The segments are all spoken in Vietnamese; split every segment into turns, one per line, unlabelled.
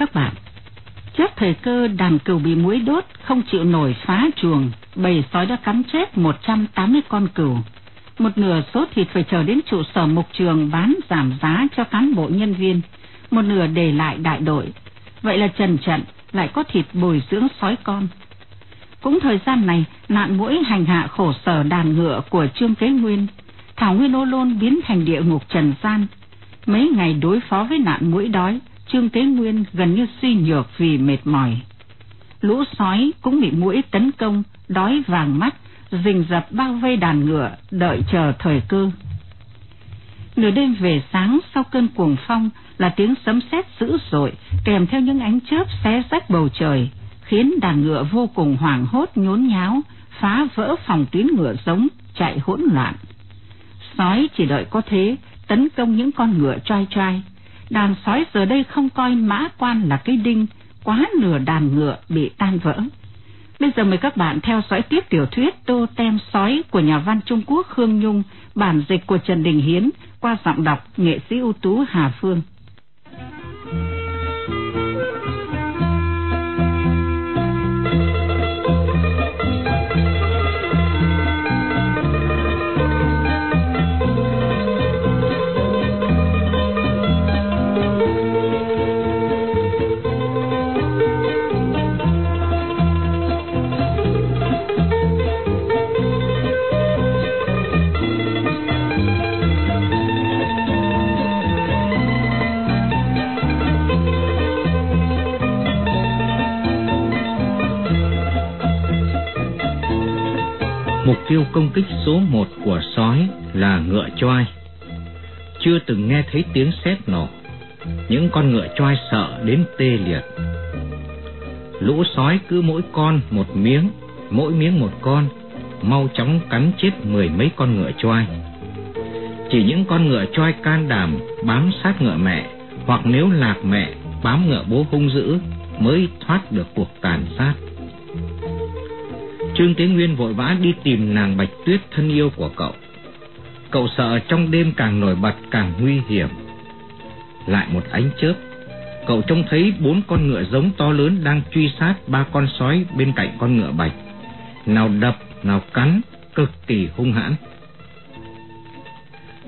các bạn, trước thời cơ đàn cừu bị muối đốt không chịu nổi phá chuồng, bầy sói đã cắn chết 180 con cừu. Một nửa số thịt phải chờ đến trụ sở mục trường bán giảm giá cho cán bộ nhân viên, một nửa để lại đại đội. Vậy là trần trận lại có thịt bồi dưỡng sói con. Cũng thời gian này, nạn mũi hành hạ khổ sở đàn ngựa của Trương Kế Nguyên, Thảo Nguyên Ô Lôn biến thành địa ngục trần gian. Mấy ngày đối phó với nạn mũi đói, Trương Thế Nguyên gần như suy nhược vì mệt mỏi. Lũ sói cũng bị mũi tấn công, đói vàng mắt, rình rập bao vây đàn ngựa, đợi chờ thời cơ. Nửa đêm về sáng sau cơn cuồng phong là tiếng sấm sét dữ dội, kèm theo những ánh chớp xé rách bầu trời, khiến đàn ngựa vô cùng hoảng hốt nhốn nháo, phá vỡ phòng tuyến ngựa giống, chạy hỗn loạn. Sói chỉ đợi có thế, tấn công những con ngựa trai trai đàn sói giờ đây không coi mã quan là cái đinh, quá nửa đàn ngựa bị tan vỡ. Bây giờ mời các bạn theo dõi tiếp tiểu thuyết Tô Tem Sói của nhà văn Trung Quốc Khương Nhung, bản dịch của Trần Đình Hiến, qua giọng đọc nghệ sĩ ưu tú Hà Phương.
Mục tiêu công kích số một của sói là ngựa choai. Chưa từng nghe thấy tiếng sét nổ, những con ngựa choai sợ đến tê liệt. Lũ sói cứ mỗi con một miếng, mỗi miếng một con, mau chóng cắn chết mười mấy con ngựa choai. Chỉ những con ngựa choai can đảm bám sát ngựa mẹ, hoặc nếu lạc mẹ bám ngựa bố hung dữ mới thoát được cuộc tàn sát. Trương Thế Nguyên vội vã đi tìm nàng Bạch Tuyết thân yêu của cậu. Cậu sợ trong đêm càng nổi bật càng nguy hiểm. Lại một ánh chớp, cậu trông thấy bốn con ngựa giống to lớn đang truy sát ba con sói bên cạnh con ngựa bạch. Nào đập, nào cắn, cực kỳ hung hãn.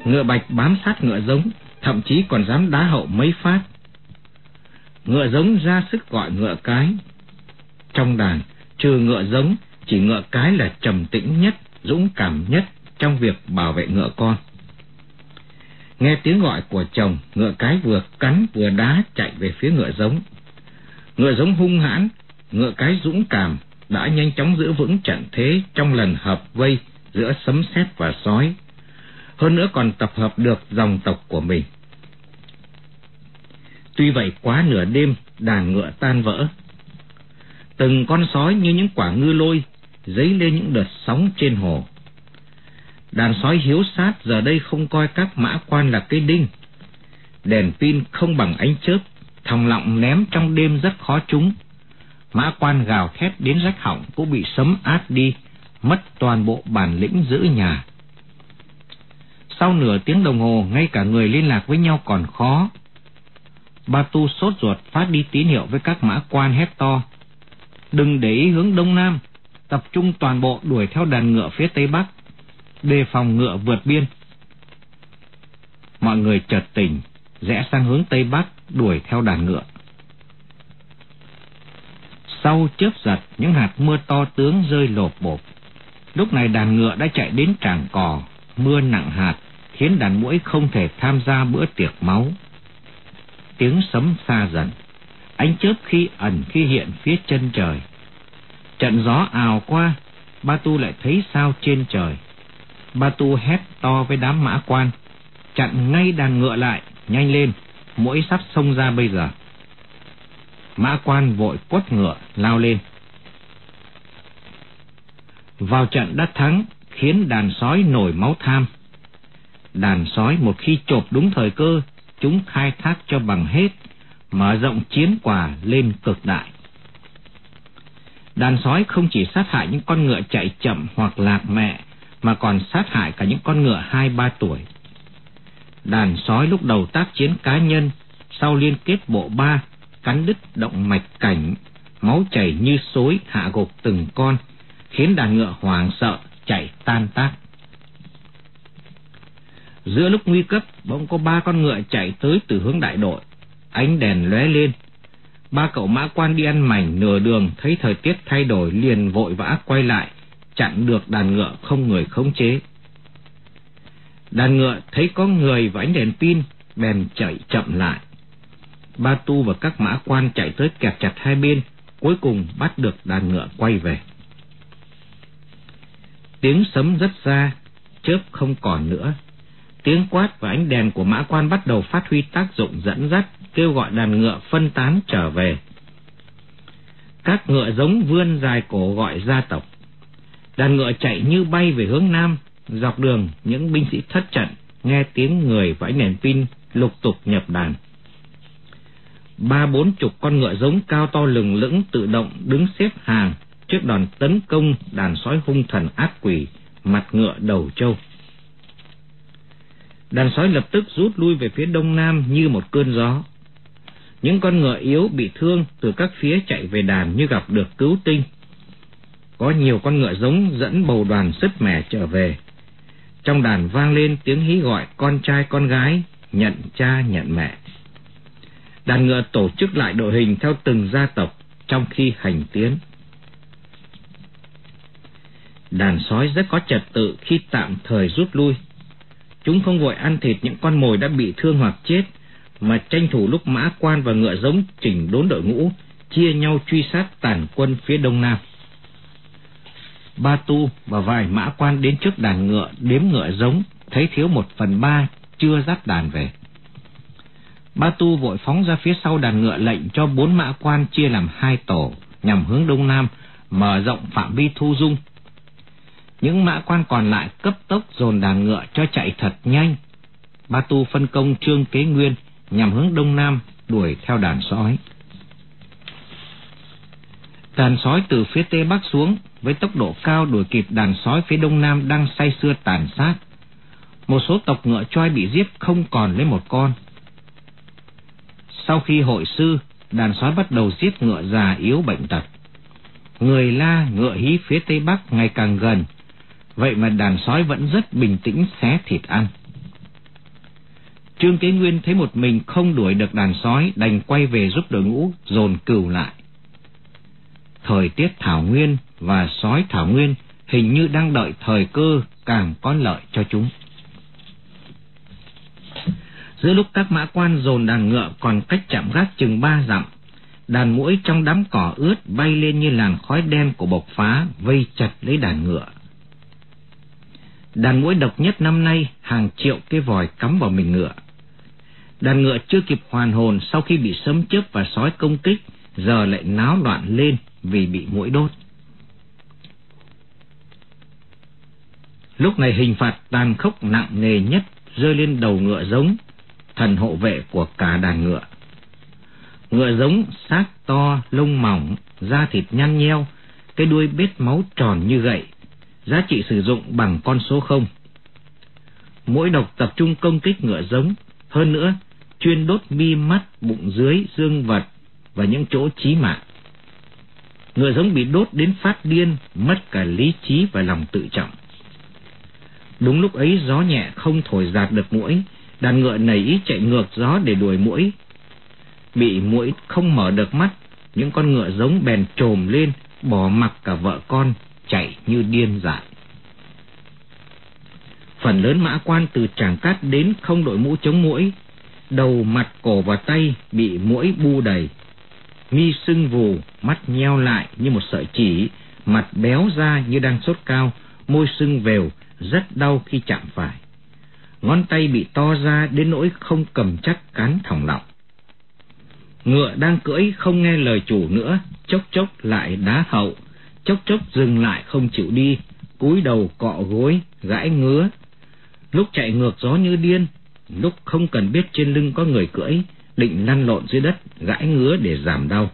Ngựa bạch bám sát ngựa giống, thậm chí còn dám đá hậu mấy phát. Ngựa giống ra sức gọi ngựa cái. Trong đàn, trừ ngựa giống, chỉ ngựa cái là trầm tĩnh nhất, dũng cảm nhất trong việc bảo vệ ngựa con. Nghe tiếng gọi của chồng, ngựa cái vừa cắn vừa đá chạy về phía ngựa giống. Ngựa giống hung hãn, ngựa cái dũng cảm đã nhanh chóng giữ vững trận thế trong lần hợp vây giữa sấm sét và sói. Hơn nữa còn tập hợp được dòng tộc của mình. Tuy vậy quá nửa đêm, đàn ngựa tan vỡ. Từng con sói như những quả ngư lôi dấy lên những đợt sóng trên hồ. Đàn sói hiếu sát giờ đây không coi các mã quan là cây đinh. Đèn pin không bằng ánh chớp, thòng lọng ném trong đêm rất khó trúng. Mã quan gào thét đến rách hỏng cũng bị sấm át đi, mất toàn bộ bản lĩnh giữ nhà. Sau nửa tiếng đồng hồ, ngay cả người liên lạc với nhau còn khó. Ba tu sốt ruột phát đi tín hiệu với các mã quan hét to. Đừng để ý hướng đông nam, tập trung toàn bộ đuổi theo đàn ngựa phía tây bắc, đề phòng ngựa vượt biên. Mọi người chợt tỉnh, rẽ sang hướng tây bắc đuổi theo đàn ngựa. Sau chớp giật, những hạt mưa to tướng rơi lộp bộp. Lúc này đàn ngựa đã chạy đến tràng cỏ, mưa nặng hạt, khiến đàn mũi không thể tham gia bữa tiệc máu. Tiếng sấm xa dần, ánh chớp khi ẩn khi hiện phía chân trời. Trận gió ào qua, Ba Tu lại thấy sao trên trời. Ba Tu hét to với đám mã quan, chặn ngay đàn ngựa lại, nhanh lên, mũi sắp xông ra bây giờ. Mã quan vội quất ngựa, lao lên. Vào trận đã thắng, khiến đàn sói nổi máu tham. Đàn sói một khi chộp đúng thời cơ, chúng khai thác cho bằng hết, mở rộng chiến quả lên cực đại. Đàn sói không chỉ sát hại những con ngựa chạy chậm hoặc lạc mẹ, mà còn sát hại cả những con ngựa hai ba tuổi. Đàn sói lúc đầu tác chiến cá nhân, sau liên kết bộ ba, cắn đứt động mạch cảnh, máu chảy như xối hạ gục từng con, khiến đàn ngựa hoảng sợ chạy tan tác. Giữa lúc nguy cấp, bỗng có ba con ngựa chạy tới từ hướng đại đội. Ánh đèn lóe lên. Ba cậu mã quan đi ăn mảnh nửa đường thấy thời tiết thay đổi liền vội vã quay lại, chặn được đàn ngựa không người khống chế. Đàn ngựa thấy có người và ánh đèn pin, bèn chạy chậm lại. Ba tu và các mã quan chạy tới kẹp chặt hai bên, cuối cùng bắt được đàn ngựa quay về. Tiếng sấm rất xa chớp không còn nữa. Tiếng quát và ánh đèn của mã quan bắt đầu phát huy tác dụng dẫn dắt, kêu gọi đàn ngựa phân tán trở về. Các ngựa giống vươn dài cổ gọi gia tộc. Đàn ngựa chạy như bay về hướng nam, dọc đường những binh sĩ thất trận, nghe tiếng người và ánh đèn pin lục tục nhập đàn. Ba bốn chục con ngựa giống cao to lừng lững tự động đứng xếp hàng trước đòn tấn công đàn sói hung thần ác quỷ, mặt ngựa đầu trâu. Đàn sói lập tức rút lui về phía đông nam như một cơn gió. Những con ngựa yếu bị thương từ các phía chạy về đàn như gặp được cứu tinh. Có nhiều con ngựa giống dẫn bầu đoàn sứt mẻ trở về. Trong đàn vang lên tiếng hí gọi con trai con gái, nhận cha nhận mẹ. Đàn ngựa tổ chức lại đội hình theo từng gia tộc trong khi hành tiến. Đàn sói rất có trật tự khi tạm thời rút lui. Chúng không vội ăn thịt những con mồi đã bị thương hoặc chết, mà tranh thủ lúc mã quan và ngựa giống chỉnh đốn đội ngũ, chia nhau truy sát tàn quân phía đông nam. Ba tu và vài mã quan đến trước đàn ngựa đếm ngựa giống, thấy thiếu một phần ba chưa dắt đàn về. Ba tu vội phóng ra phía sau đàn ngựa lệnh cho bốn mã quan chia làm hai tổ nhằm hướng đông nam, mở rộng phạm vi thu dung những mã quan còn lại cấp tốc dồn đàn ngựa cho chạy thật nhanh. Ba Tu phân công Trương Kế Nguyên nhằm hướng đông nam đuổi theo đàn sói. Đàn sói từ phía tây bắc xuống với tốc độ cao đuổi kịp đàn sói phía đông nam đang say sưa tàn sát. Một số tộc ngựa choi bị giết không còn lấy một con. Sau khi hội sư, đàn sói bắt đầu giết ngựa già yếu bệnh tật. Người la ngựa hí phía tây bắc ngày càng gần, Vậy mà đàn sói vẫn rất bình tĩnh xé thịt ăn. Trương Kế Nguyên thấy một mình không đuổi được đàn sói, đành quay về giúp đội ngũ dồn cừu lại. Thời tiết Thảo Nguyên và sói Thảo Nguyên hình như đang đợi thời cơ càng có lợi cho chúng. Giữa lúc các mã quan dồn đàn ngựa còn cách chạm gác chừng ba dặm, đàn mũi trong đám cỏ ướt bay lên như làn khói đen của bộc phá vây chặt lấy đàn ngựa. Đàn mũi độc nhất năm nay hàng triệu cái vòi cắm vào mình ngựa. Đàn ngựa chưa kịp hoàn hồn sau khi bị sấm chớp và sói công kích, giờ lại náo loạn lên vì bị mũi đốt. Lúc này hình phạt tàn khốc nặng nề nhất rơi lên đầu ngựa giống, thần hộ vệ của cả đàn ngựa. Ngựa giống xác to, lông mỏng, da thịt nhăn nheo, cái đuôi bết máu tròn như gậy, giá trị sử dụng bằng con số không. Mỗi độc tập trung công kích ngựa giống, hơn nữa chuyên đốt mi mắt, bụng dưới, dương vật và những chỗ chí mạng. Ngựa giống bị đốt đến phát điên, mất cả lý trí và lòng tự trọng. Đúng lúc ấy gió nhẹ không thổi giạt được mũi, đàn ngựa nảy ý chạy ngược gió để đuổi mũi. Bị mũi không mở được mắt, những con ngựa giống bèn trồm lên, bỏ mặc cả vợ con, chạy như điên dại. Phần lớn mã quan từ tràng cát đến không đội mũ chống mũi, đầu mặt cổ và tay bị mũi bu đầy. Mi sưng vù, mắt nheo lại như một sợi chỉ, mặt béo ra như đang sốt cao, môi sưng vèo, rất đau khi chạm phải. Ngón tay bị to ra đến nỗi không cầm chắc cán thòng lọng. Ngựa đang cưỡi không nghe lời chủ nữa, chốc chốc lại đá hậu, chốc chốc dừng lại không chịu đi, cúi đầu cọ gối, gãi ngứa. Lúc chạy ngược gió như điên, lúc không cần biết trên lưng có người cưỡi, định lăn lộn dưới đất, gãi ngứa để giảm đau.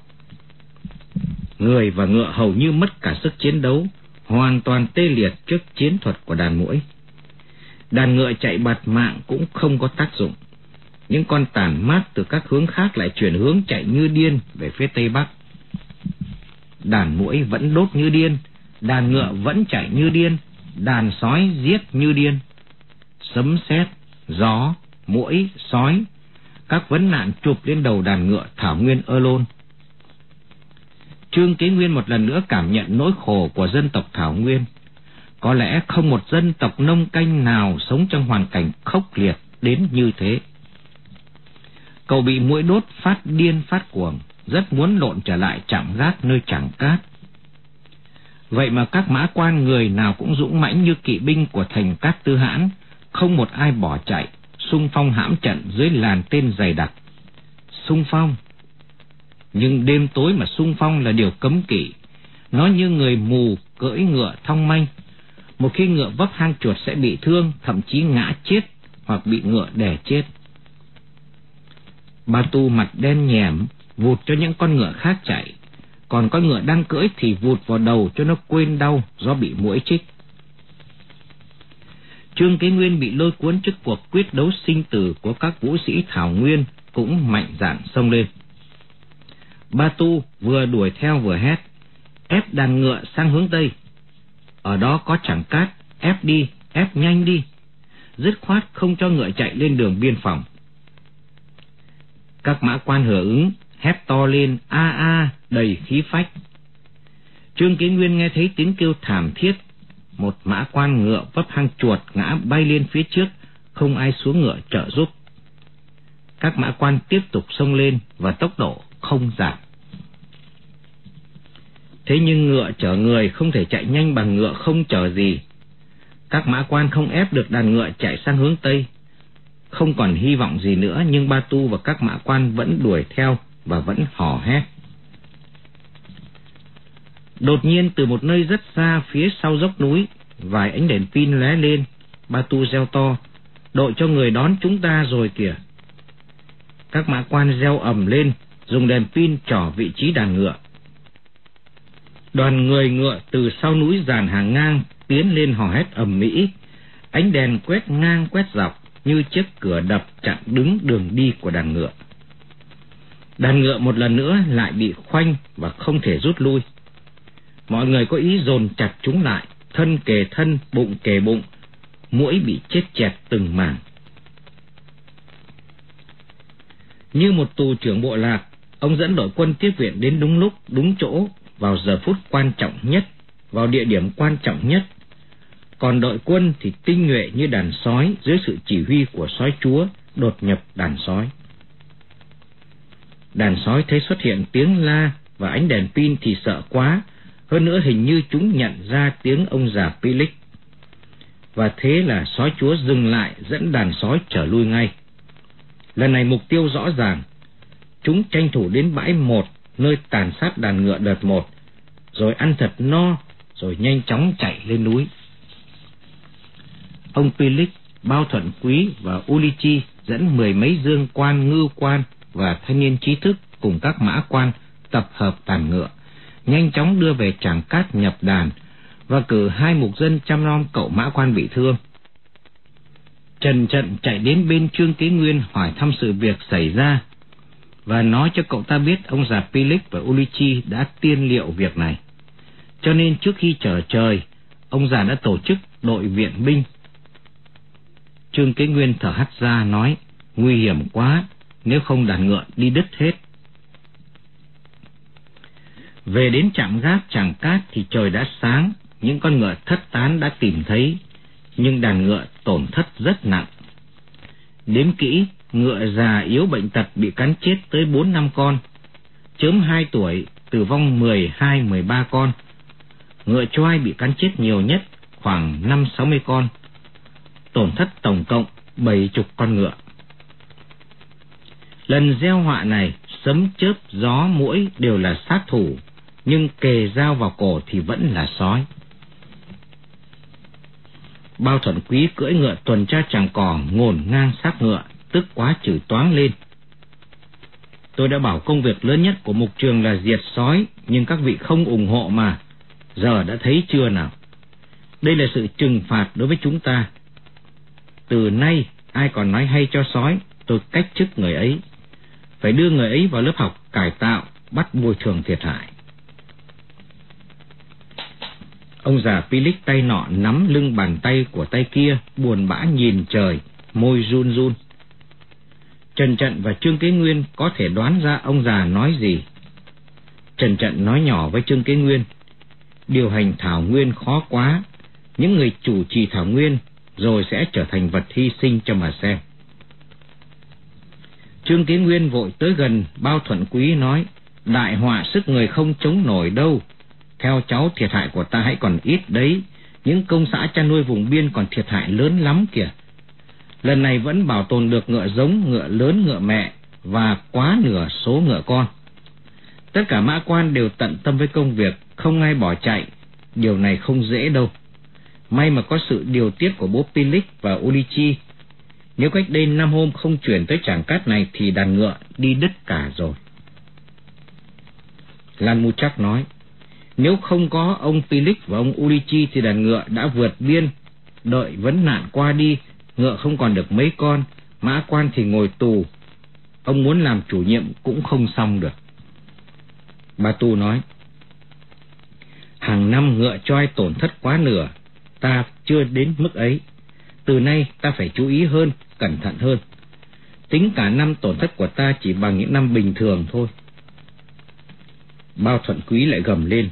Người và ngựa hầu như mất cả sức chiến đấu, hoàn toàn tê liệt trước chiến thuật của đàn mũi. Đàn ngựa chạy bạt mạng cũng không có tác dụng. Những con tàn mát từ các hướng khác lại chuyển hướng chạy như điên về phía tây bắc. Đàn mũi vẫn đốt như điên, đàn ngựa vẫn chạy như điên, đàn sói giết như điên. Sấm sét, gió, mũi, sói, các vấn nạn chụp lên đầu đàn ngựa thảo nguyên ơ lôn. Trương Kế Nguyên một lần nữa cảm nhận nỗi khổ của dân tộc Thảo Nguyên. Có lẽ không một dân tộc nông canh nào sống trong hoàn cảnh khốc liệt đến như thế. Cậu bị mũi đốt phát điên phát cuồng, rất muốn lộn trở lại chạm gác nơi chẳng cát. Vậy mà các mã quan người nào cũng dũng mãnh như kỵ binh của thành cát tư hãn, không một ai bỏ chạy, sung phong hãm trận dưới làn tên dày đặc. Sung phong nhưng đêm tối mà sung phong là điều cấm kỵ. Nó như người mù cưỡi ngựa thong manh. Một khi ngựa vấp hang chuột sẽ bị thương, thậm chí ngã chết hoặc bị ngựa đè chết. Ba tu mặt đen nhèm, vụt cho những con ngựa khác chạy. Còn con ngựa đang cưỡi thì vụt vào đầu cho nó quên đau do bị mũi chích. Trương Kế Nguyên bị lôi cuốn trước cuộc quyết đấu sinh tử của các vũ sĩ Thảo Nguyên cũng mạnh dạn xông lên. Ba Tu vừa đuổi theo vừa hét, ép đàn ngựa sang hướng Tây. Ở đó có chẳng cát, ép đi, ép nhanh đi. Dứt khoát không cho ngựa chạy lên đường biên phòng. Các mã quan hưởng ứng, hét to lên a a đầy khí phách. Trương Kiến Nguyên nghe thấy tiếng kêu thảm thiết, một mã quan ngựa vấp hang chuột ngã bay lên phía trước, không ai xuống ngựa trợ giúp. Các mã quan tiếp tục xông lên và tốc độ không giảm. Thế nhưng ngựa chở người không thể chạy nhanh bằng ngựa không chở gì. Các mã quan không ép được đàn ngựa chạy sang hướng Tây. Không còn hy vọng gì nữa nhưng Ba Tu và các mã quan vẫn đuổi theo và vẫn hò hét. Đột nhiên từ một nơi rất xa phía sau dốc núi, vài ánh đèn pin lóe lên, Ba Tu reo to, đội cho người đón chúng ta rồi kìa. Các mã quan reo ầm lên, dùng đèn pin trỏ vị trí đàn ngựa. Đoàn người ngựa từ sau núi dàn hàng ngang tiến lên hò hét ầm mỹ, ánh đèn quét ngang quét dọc như chiếc cửa đập chặn đứng đường đi của đàn ngựa. Đàn ngựa một lần nữa lại bị khoanh và không thể rút lui. Mọi người có ý dồn chặt chúng lại, thân kề thân, bụng kề bụng, mũi bị chết chẹt từng mảng. Như một tù trưởng bộ lạc, Ông dẫn đội quân tiếp viện đến đúng lúc, đúng chỗ, vào giờ phút quan trọng nhất, vào địa điểm quan trọng nhất. Còn đội quân thì tinh nhuệ như đàn sói dưới sự chỉ huy của sói chúa đột nhập đàn sói. Đàn sói thấy xuất hiện tiếng la và ánh đèn pin thì sợ quá, hơn nữa hình như chúng nhận ra tiếng ông già Pilic. Và thế là sói chúa dừng lại dẫn đàn sói trở lui ngay. Lần này mục tiêu rõ ràng, chúng tranh thủ đến bãi một nơi tàn sát đàn ngựa đợt một, rồi ăn thật no, rồi nhanh chóng chạy lên núi. Ông Pilic, Bao Thuận Quý và Ulichi dẫn mười mấy dương quan, ngư quan và thanh niên trí thức cùng các mã quan tập hợp tàn ngựa, nhanh chóng đưa về tràng cát nhập đàn và cử hai mục dân chăm nom cậu mã quan bị thương. Trần Trận chạy đến bên Trương Kế Nguyên hỏi thăm sự việc xảy ra và nói cho cậu ta biết ông già Pilic và Ulichi đã tiên liệu việc này. Cho nên trước khi trở trời, ông già đã tổ chức đội viện binh. Trương Kế Nguyên thở hắt ra nói, nguy hiểm quá, nếu không đàn ngựa đi đứt hết. Về đến trạm gác tràng cát thì trời đã sáng, những con ngựa thất tán đã tìm thấy. nhưng đàn ngựa tổn thất rất nặng. Đếm kỹ, ngựa già yếu bệnh tật bị cắn chết tới bốn năm con, chớm hai tuổi tử vong mười hai mười ba con. Ngựa choai bị cắn chết nhiều nhất khoảng năm sáu mươi con. Tổn thất tổng cộng bảy chục con ngựa. Lần gieo họa này, sấm chớp, gió, mũi đều là sát thủ, nhưng kề dao vào cổ thì vẫn là sói. Bao thuận quý cưỡi ngựa tuần tra chàng cò ngổn ngang sát ngựa, tức quá chửi toáng lên. Tôi đã bảo công việc lớn nhất của mục trường là diệt sói, nhưng các vị không ủng hộ mà. Giờ đã thấy chưa nào? Đây là sự trừng phạt đối với chúng ta. Từ nay, ai còn nói hay cho sói, tôi cách chức người ấy. Phải đưa người ấy vào lớp học cải tạo, bắt bồi thường thiệt hại. Ông già Pilic tay nọ nắm lưng bàn tay của tay kia, buồn bã nhìn trời, môi run run. Trần Trận và Trương Kế Nguyên có thể đoán ra ông già nói gì. Trần Trận nói nhỏ với Trương Kế Nguyên, điều hành Thảo Nguyên khó quá, những người chủ trì Thảo Nguyên rồi sẽ trở thành vật hy sinh cho mà xem. Trương Kiến Nguyên vội tới gần bao thuận quý nói, đại họa sức người không chống nổi đâu, theo cháu thiệt hại của ta hãy còn ít đấy, những công xã chăn nuôi vùng biên còn thiệt hại lớn lắm kìa. Lần này vẫn bảo tồn được ngựa giống, ngựa lớn, ngựa mẹ và quá nửa số ngựa con. Tất cả mã quan đều tận tâm với công việc, không ai bỏ chạy. Điều này không dễ đâu. May mà có sự điều tiết của bố Pilic và Ulichi. Nếu cách đây năm hôm không chuyển tới tràng cát này thì đàn ngựa đi đứt cả rồi. Lan Mu chắc nói, nếu không có ông Pilic và ông Ulichi thì đàn ngựa đã vượt biên, đợi vấn nạn qua đi ngựa không còn được mấy con, mã quan thì ngồi tù. Ông muốn làm chủ nhiệm cũng không xong được. Bà Tu nói, hàng năm ngựa choi tổn thất quá nửa, ta chưa đến mức ấy. Từ nay ta phải chú ý hơn, cẩn thận hơn. Tính cả năm tổn thất của ta chỉ bằng những năm bình thường thôi. Bao thuận quý lại gầm lên.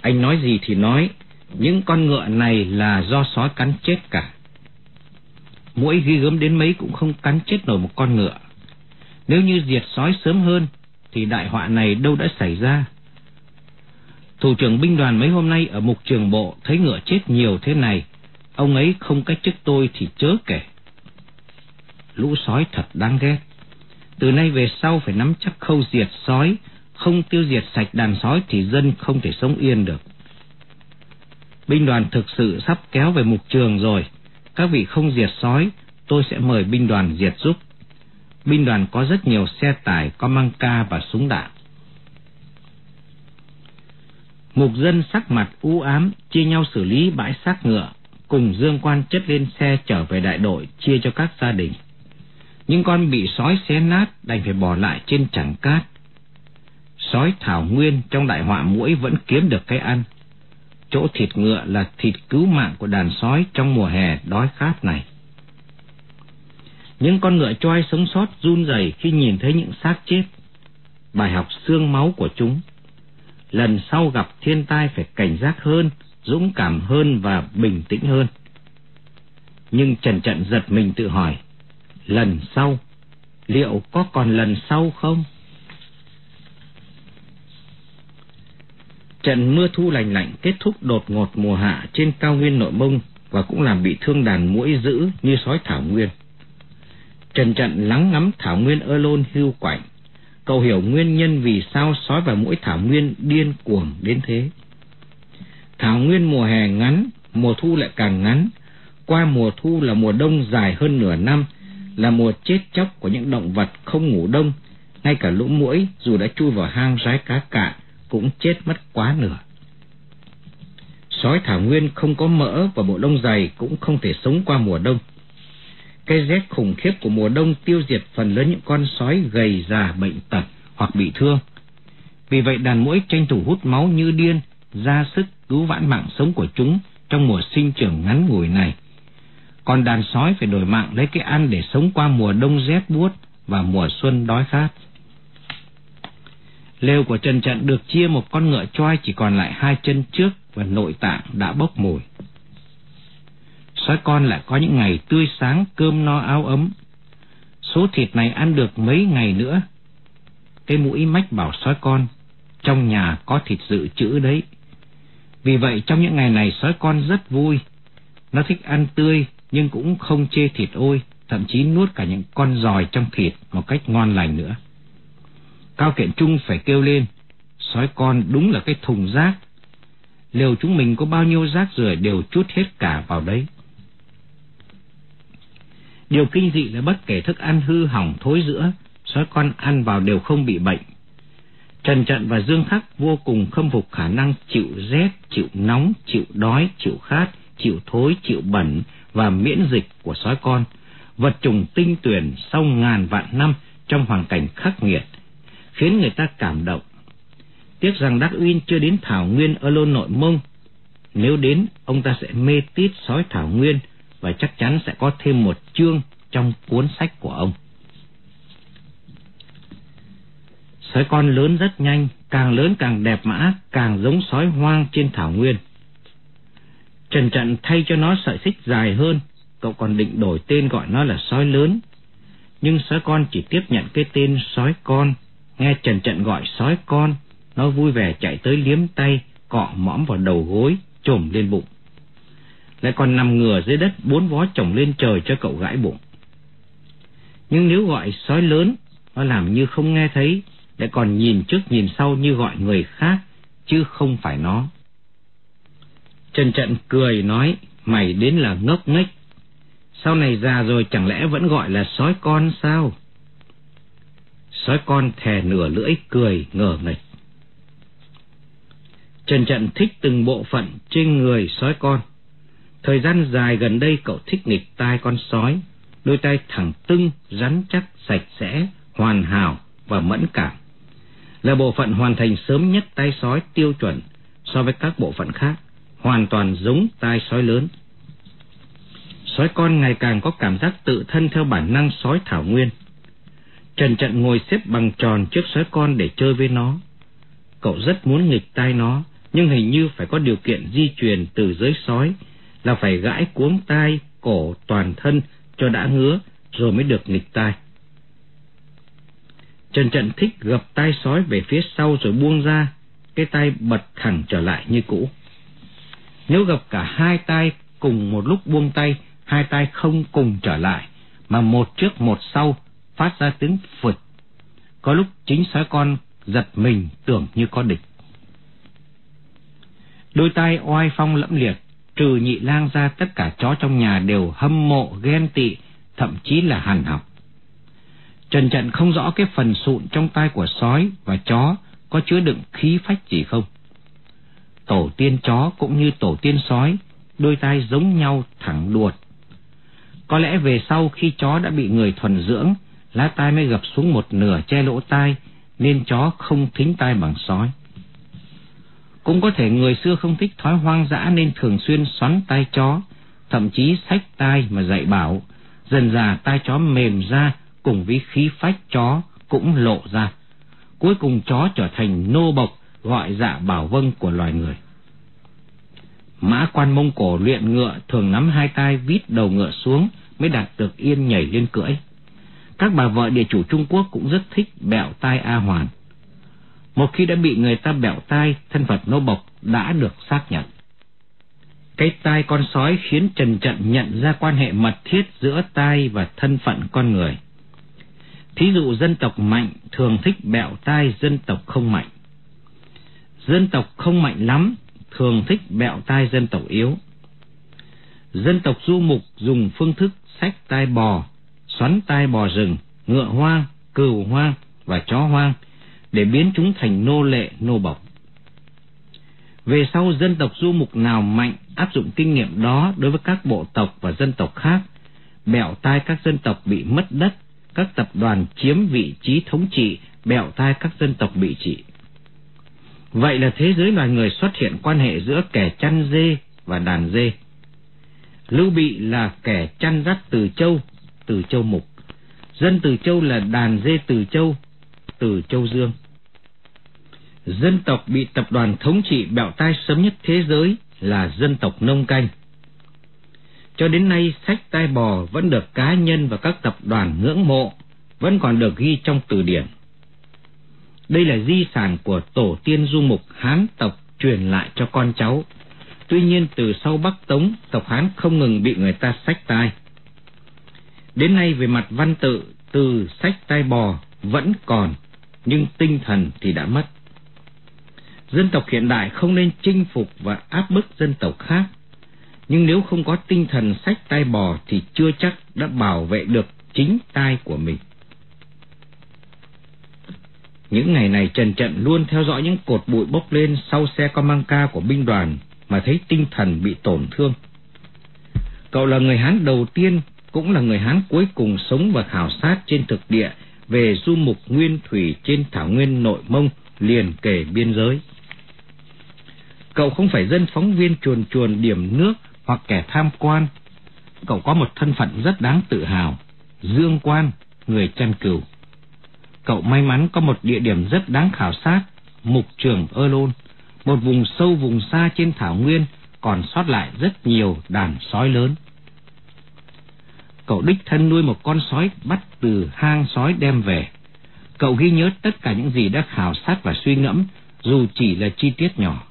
Anh nói gì thì nói, những con ngựa này là do sói cắn chết cả mũi ghi gớm đến mấy cũng không cắn chết nổi một con ngựa. Nếu như diệt sói sớm hơn, thì đại họa này đâu đã xảy ra. Thủ trưởng binh đoàn mấy hôm nay ở mục trường bộ thấy ngựa chết nhiều thế này, ông ấy không cách chức tôi thì chớ kể. Lũ sói thật đáng ghét. Từ nay về sau phải nắm chắc khâu diệt sói, không tiêu diệt sạch đàn sói thì dân không thể sống yên được. Binh đoàn thực sự sắp kéo về mục trường rồi, các vị không diệt sói, tôi sẽ mời binh đoàn diệt giúp. Binh đoàn có rất nhiều xe tải, có măng ca và súng đạn. Mục dân sắc mặt u ám, chia nhau xử lý bãi xác ngựa, cùng dương quan chất lên xe trở về đại đội, chia cho các gia đình. Những con bị sói xé nát đành phải bỏ lại trên chẳng cát. Sói thảo nguyên trong đại họa mũi vẫn kiếm được cái ăn chỗ thịt ngựa là thịt cứu mạng của đàn sói trong mùa hè đói khát này. Những con ngựa choai sống sót run rẩy khi nhìn thấy những xác chết. Bài học xương máu của chúng. Lần sau gặp thiên tai phải cảnh giác hơn, dũng cảm hơn và bình tĩnh hơn. Nhưng Trần Trận giật mình tự hỏi, lần sau, liệu có còn lần sau không? Trận mưa thu lành lạnh kết thúc đột ngột mùa hạ trên cao nguyên nội mông và cũng làm bị thương đàn mũi dữ như sói thảo nguyên. Trần trận lắng ngắm thảo nguyên ơ lôn hưu quạnh. Cậu hiểu nguyên nhân vì sao sói và mũi thảo nguyên điên cuồng đến thế. Thảo nguyên mùa hè ngắn, mùa thu lại càng ngắn. Qua mùa thu là mùa đông dài hơn nửa năm, là mùa chết chóc của những động vật không ngủ đông. Ngay cả lũ muỗi dù đã chui vào hang rái cá cạn cũng chết mất quá nửa. Sói thảo nguyên không có mỡ và bộ lông dày cũng không thể sống qua mùa đông. Cái rét khủng khiếp của mùa đông tiêu diệt phần lớn những con sói gầy già bệnh tật hoặc bị thương. Vì vậy đàn mũi tranh thủ hút máu như điên, ra sức cứu vãn mạng sống của chúng trong mùa sinh trưởng ngắn ngủi này. Còn đàn sói phải đổi mạng lấy cái ăn để sống qua mùa đông rét buốt và mùa xuân đói khát. Lều của Trần Trận được chia một con ngựa choai chỉ còn lại hai chân trước và nội tạng đã bốc mùi. sói con lại có những ngày tươi sáng cơm no áo ấm. Số thịt này ăn được mấy ngày nữa. Cái mũi mách bảo sói con, trong nhà có thịt dự trữ đấy. Vì vậy trong những ngày này sói con rất vui. Nó thích ăn tươi nhưng cũng không chê thịt ôi, thậm chí nuốt cả những con giòi trong thịt một cách ngon lành nữa. Cao Kiện Trung phải kêu lên, sói con đúng là cái thùng rác. Liều chúng mình có bao nhiêu rác rưởi đều chút hết cả vào đấy. Điều kinh dị là bất kể thức ăn hư hỏng thối giữa, sói con ăn vào đều không bị bệnh. Trần Trận và Dương Khắc vô cùng khâm phục khả năng chịu rét, chịu nóng, chịu đói, chịu khát, chịu thối, chịu bẩn và miễn dịch của sói con, vật trùng tinh tuyển sau ngàn vạn năm trong hoàn cảnh khắc nghiệt, khiến người ta cảm động. Tiếc rằng Đắc Uyên chưa đến Thảo Nguyên ở Lô Nội Mông. Nếu đến, ông ta sẽ mê tít sói Thảo Nguyên và chắc chắn sẽ có thêm một chương trong cuốn sách của ông. Sói con lớn rất nhanh, càng lớn càng đẹp mã, càng giống sói hoang trên Thảo Nguyên. Trần Trận thay cho nó sợi xích dài hơn, cậu còn định đổi tên gọi nó là sói lớn. Nhưng sói con chỉ tiếp nhận cái tên sói con, nghe Trần Trận gọi sói con, nó vui vẻ chạy tới liếm tay, cọ mõm vào đầu gối, trồm lên bụng. Lại còn nằm ngửa dưới đất bốn vó chồng lên trời cho cậu gãi bụng. Nhưng nếu gọi sói lớn, nó làm như không nghe thấy, lại còn nhìn trước nhìn sau như gọi người khác, chứ không phải nó. Trần Trận cười nói, mày đến là ngốc nghếch. Sau này già rồi chẳng lẽ vẫn gọi là sói con sao? Sói con thè nửa lưỡi cười ngờ nghịch. Trần Trận thích từng bộ phận trên người sói con. Thời gian dài gần đây cậu thích nghịch tai con sói, đôi tay thẳng tưng, rắn chắc, sạch sẽ, hoàn hảo và mẫn cảm. Là bộ phận hoàn thành sớm nhất tay sói tiêu chuẩn so với các bộ phận khác, hoàn toàn giống tai sói lớn. Sói con ngày càng có cảm giác tự thân theo bản năng sói thảo nguyên. Trần Trận ngồi xếp bằng tròn trước sói con để chơi với nó. Cậu rất muốn nghịch tai nó, nhưng hình như phải có điều kiện di truyền từ giới sói, là phải gãi cuống tai, cổ, toàn thân cho đã ngứa, rồi mới được nghịch tai. Trần Trận thích gập tai sói về phía sau rồi buông ra, cái tay bật thẳng trở lại như cũ. Nếu gặp cả hai tay cùng một lúc buông tay, hai tay không cùng trở lại, mà một trước một sau, phát ra tiếng phụt. Có lúc chính sói con giật mình tưởng như có địch. Đôi tay oai phong lẫm liệt, trừ nhị lang ra tất cả chó trong nhà đều hâm mộ, ghen tị, thậm chí là hàn học. Trần Trận không rõ cái phần sụn trong tay của sói và chó có chứa đựng khí phách gì không. Tổ tiên chó cũng như tổ tiên sói, đôi tai giống nhau thẳng đuột. Có lẽ về sau khi chó đã bị người thuần dưỡng, lá tai mới gập xuống một nửa che lỗ tai, nên chó không thính tai bằng sói. Cũng có thể người xưa không thích thói hoang dã nên thường xuyên xoắn tai chó, thậm chí sách tai mà dạy bảo, dần dà tai chó mềm ra cùng với khí phách chó cũng lộ ra. Cuối cùng chó trở thành nô bộc gọi dạ bảo vâng của loài người. Mã quan Mông Cổ luyện ngựa thường nắm hai tay vít đầu ngựa xuống mới đạt được yên nhảy lên cưỡi. Các bà vợ địa chủ Trung Quốc cũng rất thích bẹo tai A Hoàn. Một khi đã bị người ta bẹo tai, thân phận nô bộc đã được xác nhận. Cái tai con sói khiến Trần Trận nhận ra quan hệ mật thiết giữa tai và thân phận con người. Thí dụ dân tộc mạnh thường thích bẹo tai dân tộc không mạnh. Dân tộc không mạnh lắm thường thích bẹo tai dân tộc yếu. Dân tộc du mục dùng phương thức sách tai bò, xoắn tai bò rừng, ngựa hoang, cừu hoang và chó hoang để biến chúng thành nô lệ nô bộc. Về sau dân tộc du mục nào mạnh áp dụng kinh nghiệm đó đối với các bộ tộc và dân tộc khác, bẹo tai các dân tộc bị mất đất, các tập đoàn chiếm vị trí thống trị, bẹo tai các dân tộc bị trị. Vậy là thế giới loài người xuất hiện quan hệ giữa kẻ chăn dê và đàn dê. Lưu Bị là kẻ chăn dắt từ châu, từ châu mục. Dân từ châu là đàn dê từ châu, từ châu dương. Dân tộc bị tập đoàn thống trị bẹo tai sớm nhất thế giới là dân tộc nông canh. Cho đến nay, sách tai bò vẫn được cá nhân và các tập đoàn ngưỡng mộ, vẫn còn được ghi trong từ điển. Đây là di sản của tổ tiên du mục Hán tộc truyền lại cho con cháu. Tuy nhiên từ sau Bắc Tống, tộc Hán không ngừng bị người ta sách tai. Đến nay về mặt văn tự, từ sách tai bò vẫn còn, nhưng tinh thần thì đã mất. Dân tộc hiện đại không nên chinh phục và áp bức dân tộc khác. Nhưng nếu không có tinh thần sách tai bò thì chưa chắc đã bảo vệ được chính tai của mình. Những ngày này Trần Trận luôn theo dõi những cột bụi bốc lên sau xe con mang ca của binh đoàn mà thấy tinh thần bị tổn thương. Cậu là người Hán đầu tiên, cũng là người Hán cuối cùng sống và khảo sát trên thực địa về du mục nguyên thủy trên thảo nguyên nội mông liền kề biên giới. Cậu không phải dân phóng viên chuồn chuồn điểm nước hoặc kẻ tham quan. Cậu có một thân phận rất đáng tự hào, dương quan, người chăn cừu. Cậu may mắn có một địa điểm rất đáng khảo sát, mục trường Ơ Lôn, một vùng sâu vùng xa trên thảo nguyên còn sót lại rất nhiều đàn sói lớn. Cậu đích thân nuôi một con sói bắt từ hang sói đem về. Cậu ghi nhớ tất cả những gì đã khảo sát và suy ngẫm, dù chỉ là chi tiết nhỏ.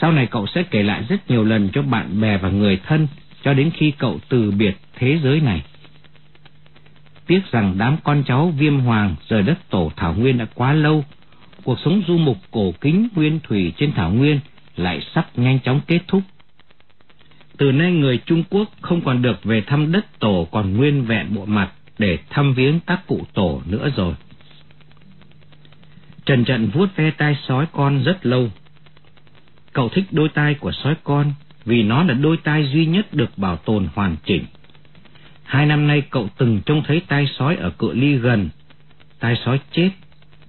Sau này cậu sẽ kể lại rất nhiều lần cho bạn bè và người thân, cho đến khi cậu từ biệt thế giới này. Tiếc rằng đám con cháu viêm hoàng rời đất tổ Thảo Nguyên đã quá lâu, cuộc sống du mục cổ kính nguyên thủy trên Thảo Nguyên lại sắp nhanh chóng kết thúc. Từ nay người Trung Quốc không còn được về thăm đất tổ còn nguyên vẹn bộ mặt để thăm viếng các cụ tổ nữa rồi. Trần Trận vuốt ve tai sói con rất lâu. Cậu thích đôi tai của sói con vì nó là đôi tai duy nhất được bảo tồn hoàn chỉnh. Hai năm nay cậu từng trông thấy tai sói ở cự ly gần. Tai sói chết,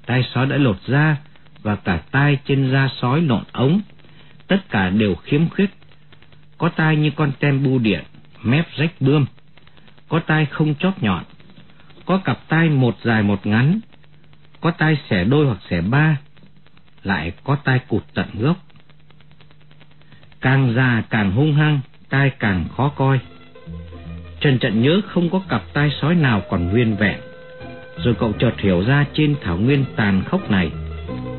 tai sói đã lột da và cả tai trên da sói lộn ống. Tất cả đều khiếm khuyết. Có tai như con tem bu điện, mép rách bươm. Có tai không chóp nhọn. Có cặp tai một dài một ngắn. Có tai xẻ đôi hoặc xẻ ba. Lại có tai cụt tận gốc. Càng già càng hung hăng, tai càng khó coi. Trần Trận nhớ không có cặp tai sói nào còn nguyên vẹn. Rồi cậu chợt hiểu ra trên thảo nguyên tàn khốc này,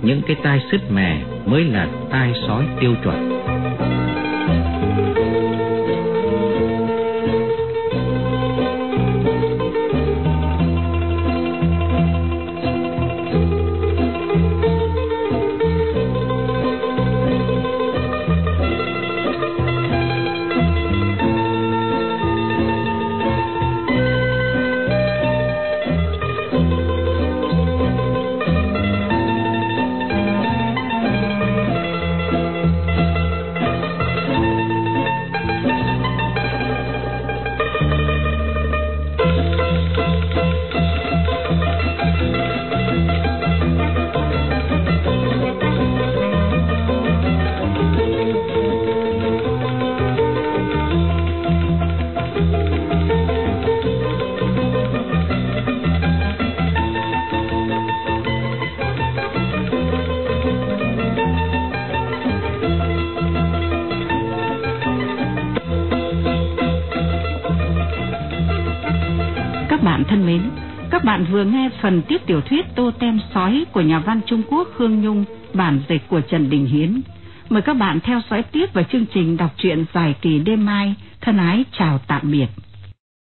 những cái tai sứt mẻ mới là tai sói tiêu chuẩn. Vừa nghe phần tiếp tiểu thuyết Tô Tem Sói của nhà văn Trung Quốc Khương Nhung, bản dịch của Trần Đình Hiến. Mời các bạn theo dõi tiếp vào chương trình đọc truyện dài kỳ đêm mai. Thân ái chào tạm biệt.